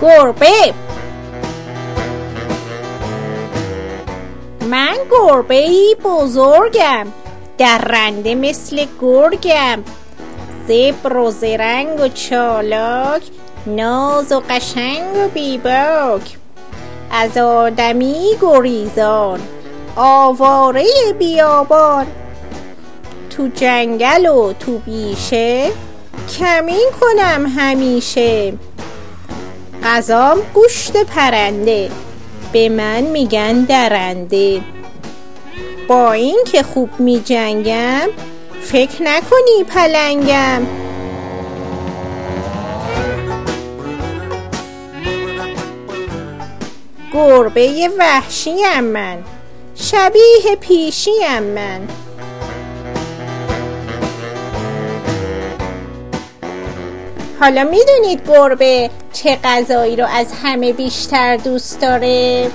گربه من گربه ای بزرگم درنده مثل گرگم زبر و زرنگ و چالاک ناز و قشنگ و بیباک از آدمی گریزان آواره بیابان تو جنگل و تو بیشه کمین کنم همیشه غذام گوشت پرنده. به من میگن درنده. با این که خوب می جنگم فکر نکنی پلنگم. گربه وحشیم من. شبیه پیشیم من. حالا می‌دونید گربه چه غذایی رو از همه بیشتر دوست داره؟